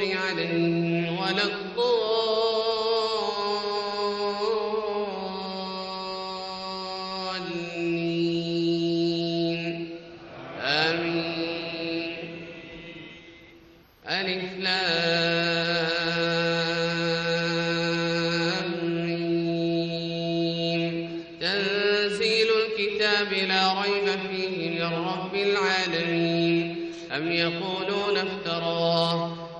عليهم ولا الضالين. آمين. ألف. تنزيل الكتاب لا ريب فيه من رب العالمين. أم يقولون افتراه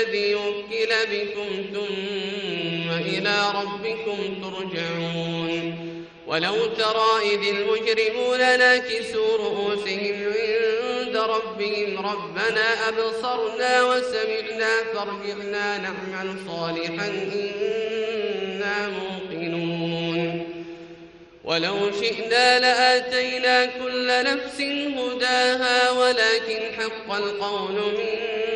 الذي وكل بكم ثم إلى ربكم ترجعون. ولو ترى إذ المجرمون ناكسوا رؤوسهم عند ربهم ربنا أبصرنا وسمعنا فارجعنا نعمل صالحا إنا موقنون. ولو شئنا لآتينا كل نفس هداها ولكن حق القول مني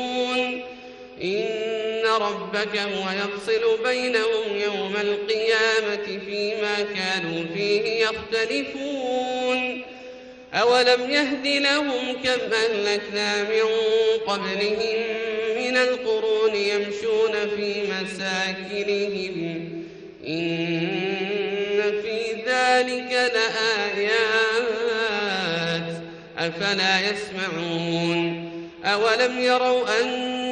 إن ربك هو يفصل بينهم يوم القيامة فيما كانوا فيه يختلفون. أولم يهد لهم كم أهلكنا من قبلهم من القرون يمشون في مساكنهم. إن في ذلك لآيات. أفلا يسمعون. أولم يروا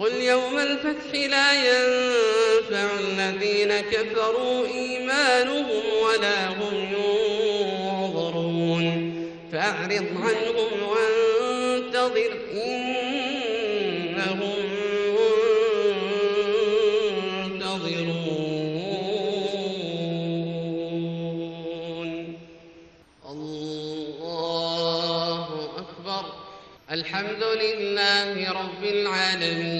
قل يوم الفتح لا ينفع الذين كفروا إيمانهم ولا هم ينظرون. فأعرض عنهم وانتظر إنهم منتظرون. الله أكبر. الحمد لله رب العالمين.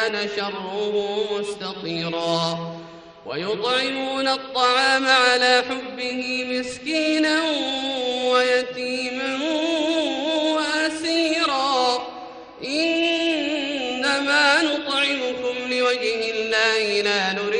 كان شره مستطيرا. ويطعمون الطعام على حبه مسكينا ويتيما وأسيرا. إنما نطعمكم لوجه الله لا نريد